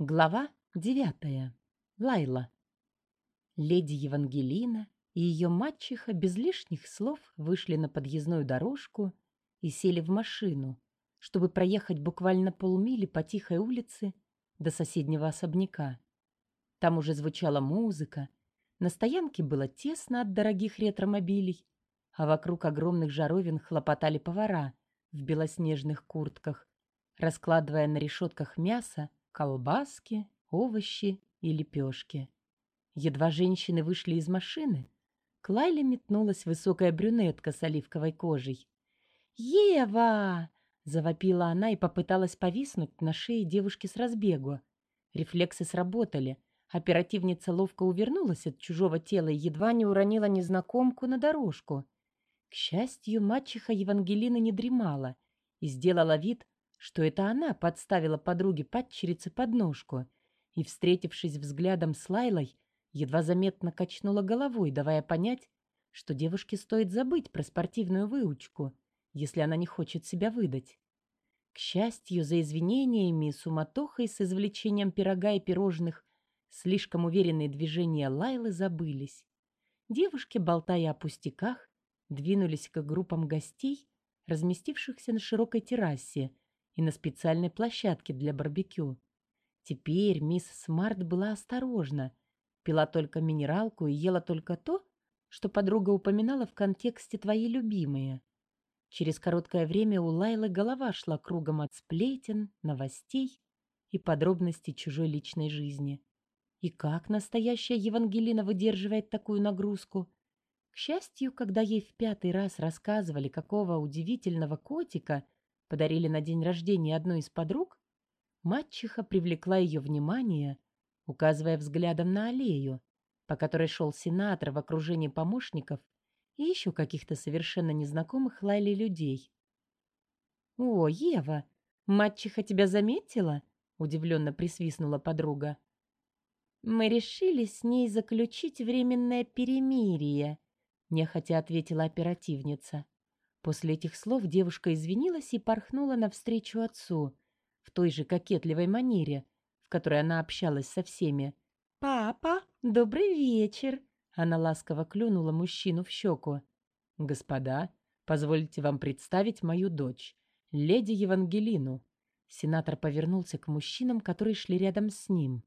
Глава девятая. Лайла. Леди Евангелина и ее мачеха без лишних слов вышли на подъездную дорожку и сели в машину, чтобы проехать буквально полмили по тихой улице до соседнего особняка. Там уже звучала музыка, на стоянке было тесно от дорогих ретромобилей, а вокруг огромных жаровин хлопотали повара в белоснежных куртках, раскладывая на решетках мясо, колбаски, овощи и лепешки. Едва женщины вышли из машины, к Лайле метнулась высокая брюнетка с оливковой кожей. «Ева!» — завопила она и попыталась повиснуть на шее девушки с разбегу. Рефлексы сработали. Оперативница ловко увернулась от чужого тела и едва не уронила незнакомку на дорожку. К счастью, мачеха Евангелина не дремала и сделала вид, что это она подставила подруге падчерице подножку и, встретившись взглядом с Лайлой, едва заметно качнула головой, давая понять, что девушке стоит забыть про спортивную выучку, если она не хочет себя выдать. К счастью, за извинениями и суматохой с извлечением пирога и пирожных слишком уверенные движения Лайлы забылись. Девушки, болтая о пустяках, двинулись к группам гостей, разместившихся на широкой террасе, и на специальной площадке для барбекю. Теперь мисс Смарт была осторожна, пила только минералку и ела только то, что подруга упоминала в контексте «твои любимые». Через короткое время у Лайлы голова шла кругом от сплетен, новостей и подробностей чужой личной жизни. И как настоящая Евангелина выдерживает такую нагрузку? К счастью, когда ей в пятый раз рассказывали, какого удивительного котика – подарили на день рождения одной из подруг, мачеха привлекла ее внимание, указывая взглядом на аллею, по которой шел сенатор в окружении помощников и еще каких-то совершенно незнакомых Лайли людей. «О, Ева, мачеха тебя заметила?» — удивленно присвистнула подруга. «Мы решили с ней заключить временное перемирие», — нехотя ответила оперативница. После этих слов девушка извинилась и порхнула навстречу отцу в той же кокетливой манере, в которой она общалась со всеми. «Папа, добрый вечер!» Она ласково клюнула мужчину в щеку. «Господа, позвольте вам представить мою дочь, леди Евангелину». Сенатор повернулся к мужчинам, которые шли рядом с ним.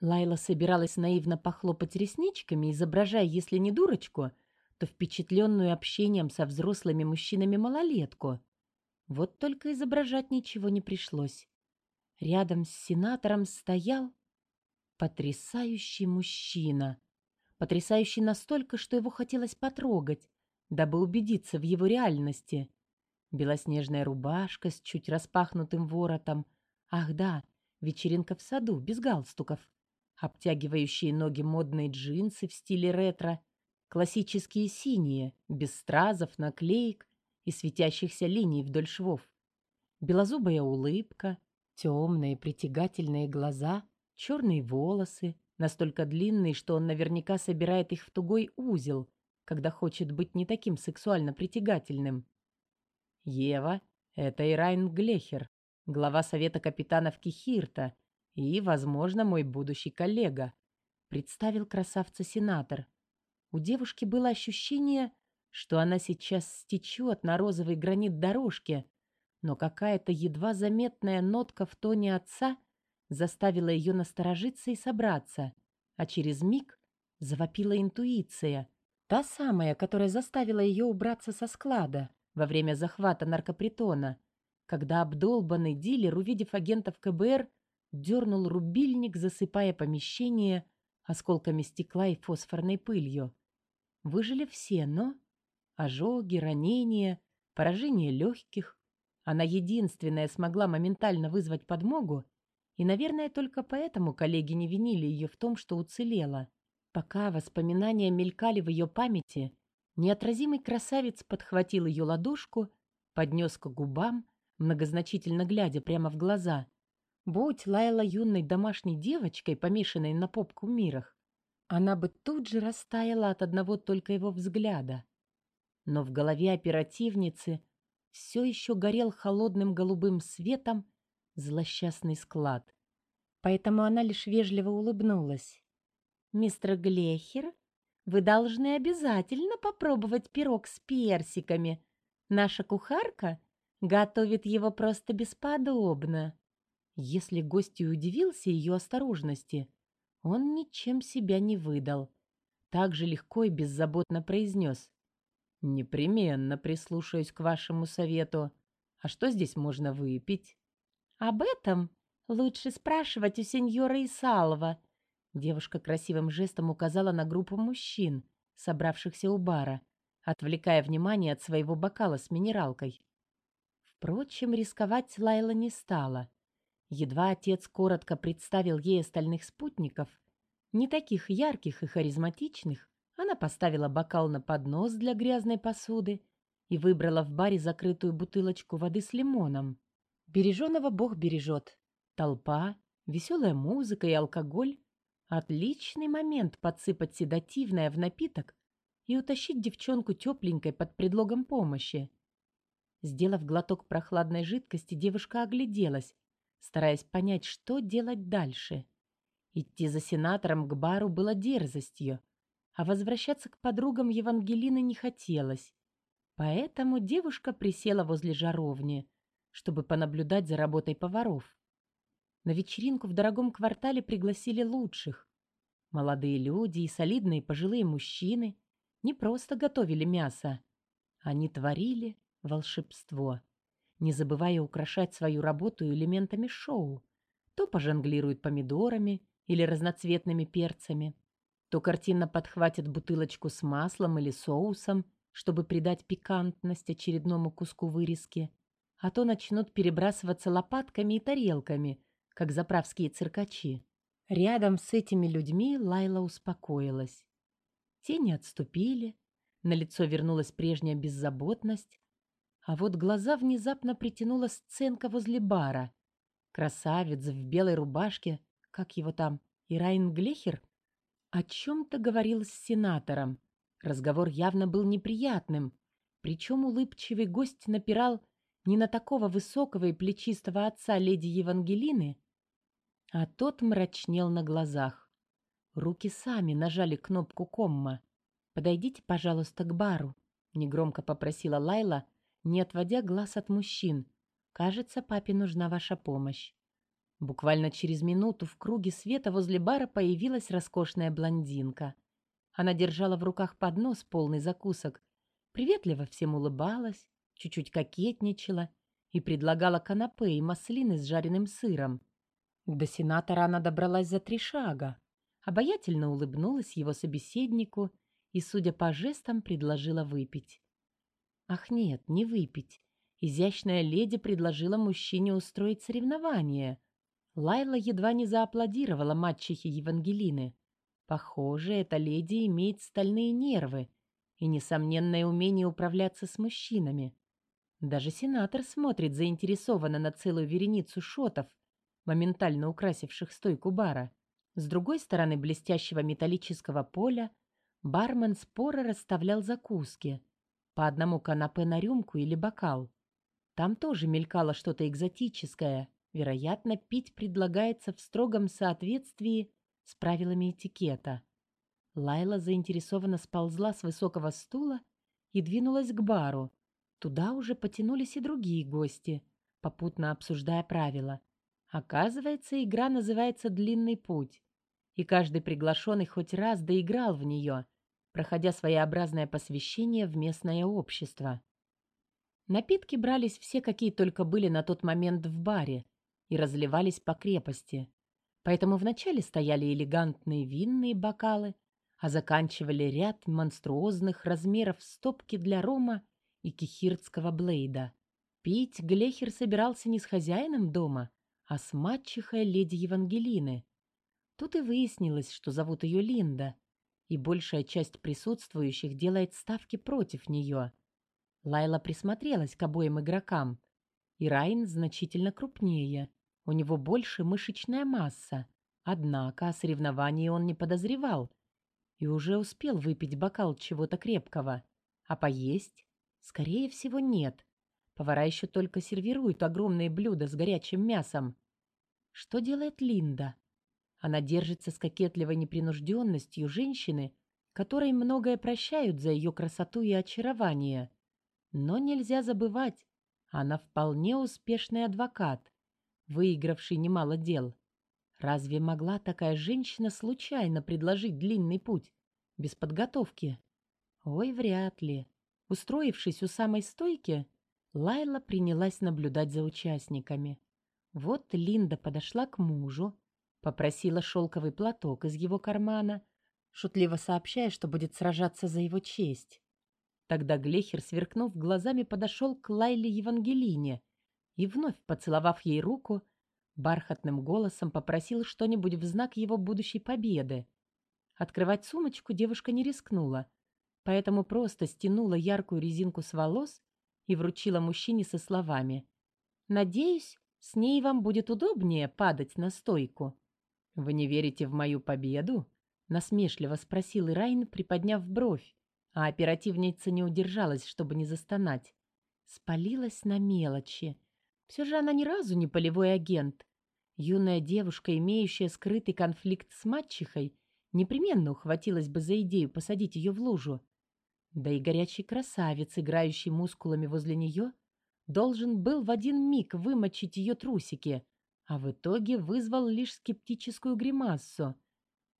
Лайла собиралась наивно похлопать ресничками, изображая, если не дурочку, то впечатленную общением со взрослыми мужчинами малолетку. Вот только изображать ничего не пришлось. Рядом с сенатором стоял потрясающий мужчина. Потрясающий настолько, что его хотелось потрогать, дабы убедиться в его реальности. Белоснежная рубашка с чуть распахнутым воротом. Ах да, вечеринка в саду, без галстуков. Обтягивающие ноги модные джинсы в стиле ретро — Классические синие, без стразов, наклеек и светящихся линий вдоль швов. Белозубая улыбка, темные притягательные глаза, черные волосы, настолько длинные, что он наверняка собирает их в тугой узел, когда хочет быть не таким сексуально притягательным. Ева — это Ирайн Глехер, глава совета капитанов Кихирта и, возможно, мой будущий коллега, представил красавца сенатор. У девушки было ощущение, что она сейчас стечет на розовый гранит дорожки, но какая-то едва заметная нотка в тоне отца заставила ее насторожиться и собраться, а через миг завопила интуиция, та самая, которая заставила ее убраться со склада во время захвата наркопритона, когда обдолбанный дилер, увидев агентов КБР, дернул рубильник, засыпая помещение осколками стекла и фосфорной пылью. Выжили все, но... Ожоги, ранения, поражение легких. Она единственная смогла моментально вызвать подмогу, и, наверное, только поэтому коллеги не винили ее в том, что уцелела. Пока воспоминания мелькали в ее памяти, неотразимый красавец подхватил ее ладошку, поднес к губам, многозначительно глядя прямо в глаза. Будь Лайла юной домашней девочкой, помешанной на поп-кумирах, она бы тут же растаяла от одного только его взгляда. Но в голове оперативницы все еще горел холодным голубым светом злосчастный склад. поэтому она лишь вежливо улыбнулась. «Мистер Глехер, вы должны обязательно попробовать пирог с персиками. Наша кухарка готовит его просто бесподобно». Если гость и удивился ее осторожности, он ничем себя не выдал. Так же легко и беззаботно произнес. «Непременно прислушаюсь к вашему совету. А что здесь можно выпить?» «Об этом лучше спрашивать у сеньора Исалова». Девушка красивым жестом указала на группу мужчин, собравшихся у бара, отвлекая внимание от своего бокала с минералкой. Впрочем, рисковать Лайла не стала. Едва отец коротко представил ей остальных спутников, не таких ярких и харизматичных, она поставила бокал на поднос для грязной посуды и выбрала в баре закрытую бутылочку воды с лимоном. Береженого Бог бережет. Толпа, веселая музыка и алкоголь — отличный момент подсыпать седативное в напиток и утащить девчонку тепленькой под предлогом помощи. Сделав глоток прохладной жидкости, девушка огляделась, стараясь понять, что делать дальше. Идти за сенатором к бару было дерзостью, а возвращаться к подругам Евангелины не хотелось. Поэтому девушка присела возле жаровни, чтобы понаблюдать за работой поваров. На вечеринку в дорогом квартале пригласили лучших. Молодые люди и солидные пожилые мужчины не просто готовили мясо, они творили волшебство, не забывая украшать свою работу элементами шоу. То пожонглируют помидорами или разноцветными перцами, то картинно подхватят бутылочку с маслом или соусом, чтобы придать пикантность очередному куску вырезки, а то начнут перебрасываться лопатками и тарелками, как заправские циркачи. Рядом с этими людьми Лайла успокоилась. Тени отступили, на лицо вернулась прежняя беззаботность, а вот глаза внезапно притянула сценка возле бара. Красавец в белой рубашке, как его там, Ирайн Глехер, о чем-то говорил с сенатором. Разговор явно был неприятным, причем улыбчивый гость напирал не на такого высокого и плечистого отца леди Евангелины, а тот мрачнел на глазах. Руки сами нажали кнопку комма. «Подойдите, пожалуйста, к бару», — негромко попросила Лайла, не отводя глаз от мужчин. «Кажется, папе нужна ваша помощь». Буквально через минуту в круге света возле бара появилась роскошная блондинка. Она держала в руках поднос, полный закусок, приветливо всем улыбалась, чуть-чуть кокетничала и предлагала канапе и маслины с жареным сыром. До сенатора она добралась за три шага, обаятельно улыбнулась его собеседнику и, судя по жестам, предложила выпить. Ах нет, не выпить. Изящная леди предложила мужчине устроить соревнование — Лайла едва не зааплодировала мачехе Евангелины. Похоже, эта леди имеет стальные нервы и несомненное умение управляться с мужчинами. Даже сенатор смотрит заинтересованно на целую вереницу шотов, моментально украсивших стойку бара. С другой стороны блестящего металлического поля бармен споро расставлял закуски, по одному канапе на рюмку или бокал. Там тоже мелькало что-то экзотическое, Вероятно, пить предлагается в строгом соответствии с правилами этикета. Лайла заинтересованно сползла с высокого стула и двинулась к бару. Туда уже потянулись и другие гости, попутно обсуждая правила. Оказывается, игра называется «Длинный путь», и каждый приглашенный хоть раз доиграл в нее, проходя своеобразное посвящение в местное общество. Напитки брались все, какие только были на тот момент в баре – и разливались по крепости. Поэтому вначале стояли элегантные винные бокалы, а заканчивали ряд монструозных размеров стопки для рома и кихиртского блейда. Пить Глехер собирался не с хозяином дома, а с мачехой леди Евангелины. Тут и выяснилось, что зовут ее Линда, и большая часть присутствующих делает ставки против нее. Лайла присмотрелась к обоим игрокам. И Райн значительно крупнее, у него больше мышечная масса. Однако о соревновании он не подозревал и уже успел выпить бокал чего-то крепкого. А поесть? Скорее всего, нет. Повара еще только сервируют огромные блюда с горячим мясом. Что делает Линда? Она держится с кокетливой непринужденностью женщины, которой многое прощают за ее красоту и очарование. Но нельзя забывать, она вполне успешный адвокат, выигравший немало дел. Разве могла такая женщина случайно предложить длинный путь, без подготовки? Ой, вряд ли. Устроившись у самой стойки, Лайла принялась наблюдать за участниками. Вот Линда подошла к мужу, попросила шелковый платок из его кармана, шутливо сообщая, что будет сражаться за его честь. Тогда Глехер, сверкнув глазами, подошел к Лайле Евангелине и, вновь поцеловав ей руку, бархатным голосом попросил что-нибудь в знак его будущей победы. Открывать сумочку девушка не рискнула, поэтому просто стянула яркую резинку с волос и вручила мужчине со словами «Надеюсь, с ней вам будет удобнее падать на стойку». «Вы не верите в мою победу?» — насмешливо спросил Ирайн, приподняв бровь, а оперативница не удержалась, чтобы не застонать. Спалилась на мелочи. Все же она ни разу не полевой агент. Юная девушка, имеющая скрытый конфликт с мачехой, непременно ухватилась бы за идею посадить ее в лужу. Да и горячий красавец, играющий мускулами возле нее, должен был в один миг вымочить ее трусики, а в итоге вызвал лишь скептическую гримассу.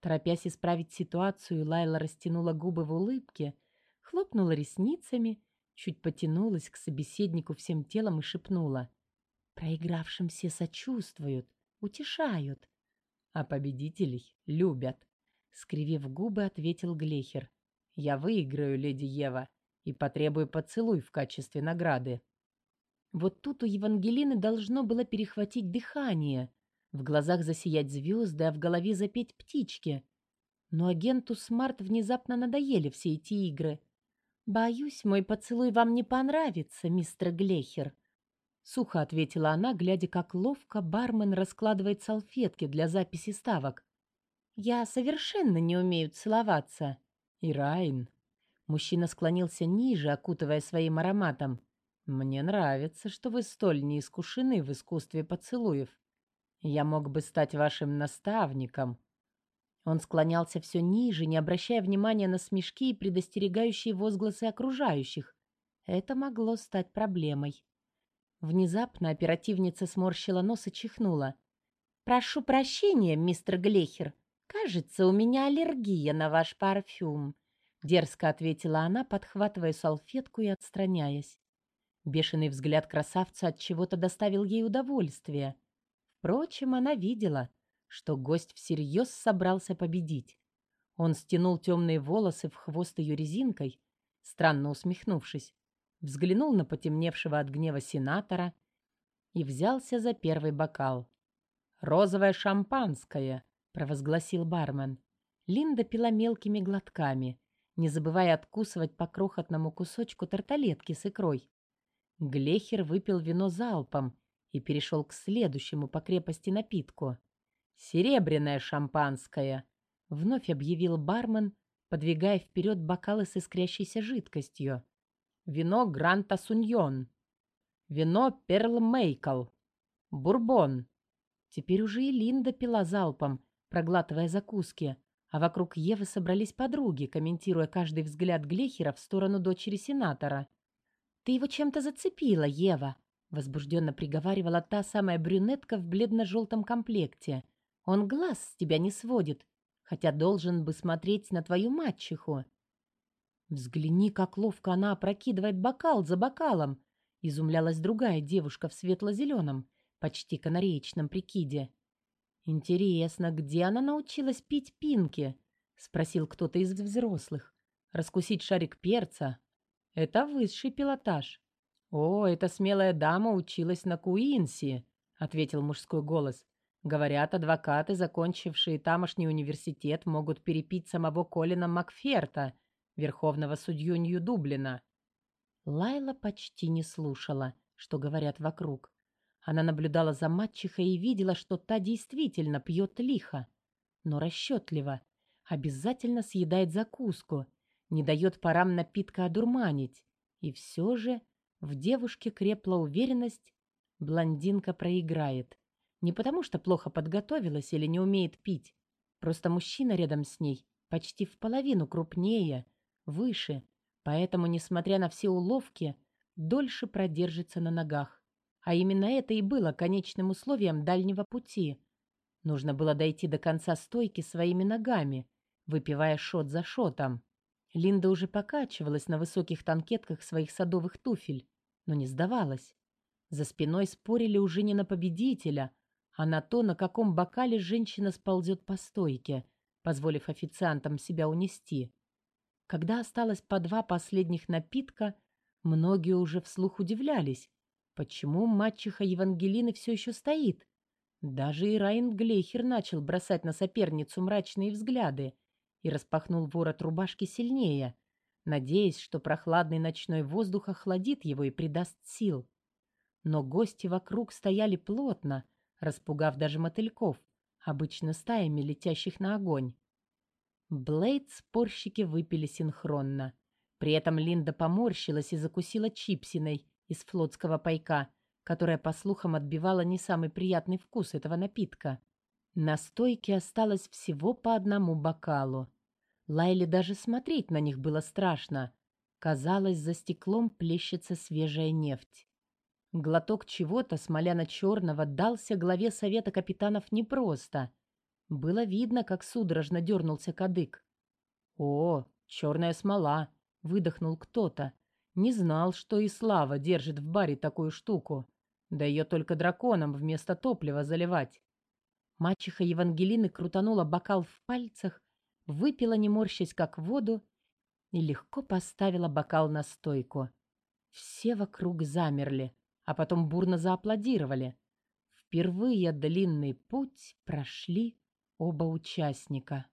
Торопясь исправить ситуацию, Лайла растянула губы в улыбке, хлопнула ресницами, чуть потянулась к собеседнику всем телом и шепнула. «Проигравшим все сочувствуют, утешают, а победителей любят», — скривив губы, ответил Глехер. Я выиграю, леди Ева, и потребую поцелуй в качестве награды. Вот тут у Евангелины должно было перехватить дыхание, в глазах засиять звезды, а в голове запеть птички. Но агенту Смарт внезапно надоели все эти игры. «Боюсь, мой поцелуй вам не понравится, мистер Глехер», — сухо ответила она, глядя, как ловко бармен раскладывает салфетки для записи ставок. «Я совершенно не умею целоваться». «Ирайн». Мужчина склонился ниже, окутывая своим ароматом. «Мне нравится, что вы столь неискушены в искусстве поцелуев. Я мог бы стать вашим наставником». Он склонялся все ниже, не обращая внимания на смешки и предостерегающие возгласы окружающих. Это могло стать проблемой. Внезапно оперативница сморщила нос и чихнула. «Прошу прощения, мистер Глехер. «Кажется, у меня аллергия на ваш парфюм», — дерзко ответила она, подхватывая салфетку и отстраняясь. Бешеный взгляд красавца от чего-то доставил ей удовольствие. Впрочем, она видела, что гость всерьез собрался победить. Он стянул темные волосы в хвост ее резинкой, странно усмехнувшись, взглянул на потемневшего от гнева сенатора и взялся за первый бокал. «Розовое шампанское!» — провозгласил бармен. Линда пила мелкими глотками, не забывая откусывать по крохотному кусочку тарталетки с икрой. Глехер выпил вино залпом и перешел к следующему по крепости напитку. «Серебряное шампанское!» — вновь объявил бармен, подвигая вперед бокалы с искрящейся жидкостью. «Вино Гранта Суньон. Вино Перл Мейкл. Бурбон». Теперь уже и Линда пила залпом, проглатывая закуски, а вокруг Евы собрались подруги, комментируя каждый взгляд Глехера в сторону дочери сенатора. «Ты его чем-то зацепила, Ева», — возбужденно приговаривала та самая брюнетка в бледно-желтом комплекте. «Он глаз с тебя не сводит, хотя должен бы смотреть на твою мачеху». «Взгляни, как ловко она опрокидывает бокал за бокалом», — изумлялась другая девушка в светло-зеленом, почти канареечном прикиде. «Интересно, где она научилась пить пинки?» — спросил кто-то из взрослых. «Раскусить шарик перца? Это высший пилотаж». «О, эта смелая дама училась на Куинси», — ответил мужской голос. «Говорят, адвокаты, закончившие тамошний университет, могут перепить самого Колина Макферта, верховного судью Нью-Дублина». Лайла почти не слушала, что говорят вокруг. Она наблюдала за мачехой и видела, что та действительно пьет лихо, но расчетливо, обязательно съедает закуску, не дает парам напитка одурманить. И все же в девушке крепла уверенность, блондинка проиграет. Не потому, что плохо подготовилась или не умеет пить. Просто мужчина рядом с ней почти в половину крупнее, выше, поэтому, несмотря на все уловки, дольше продержится на ногах. А именно это и было конечным условием дальнего пути. Нужно было дойти до конца стойки своими ногами, выпивая шот за шотом. Линда уже покачивалась на высоких танкетках своих садовых туфель, но не сдавалась. За спиной спорили уже не на победителя, а на то, на каком бокале женщина сползет по стойке, позволив официантам себя унести. Когда осталось по два последних напитка, многие уже вслух удивлялись, почему мачеха Евангелины все еще стоит. Даже и Райан Глейхер начал бросать на соперницу мрачные взгляды и распахнул ворот рубашки сильнее, надеясь, что прохладный ночной воздух охладит его и придаст сил. Но гости вокруг стояли плотно, распугав даже мотыльков, обычно стаями летящих на огонь. Блейд спорщики выпили синхронно. При этом Линда поморщилась и закусила чипсиной из флотского пайка, которая, по слухам, отбивала не самый приятный вкус этого напитка. На стойке осталось всего по одному бокалу. Лайле даже смотреть на них было страшно. Казалось, за стеклом плещется свежая нефть. Глоток чего-то смоляно-черного дался главе совета капитанов непросто. Было видно, как судорожно дернулся кадык. «О, черная смола!» — выдохнул кто-то. Не знал, что и Слава держит в баре такую штуку. Да ее только драконам вместо топлива заливать. Мачеха Евангелины крутанула бокал в пальцах, выпила, не морщась, как воду, и легко поставила бокал на стойку. Все вокруг замерли а потом бурно зааплодировали. Впервые длинный путь прошли оба участника.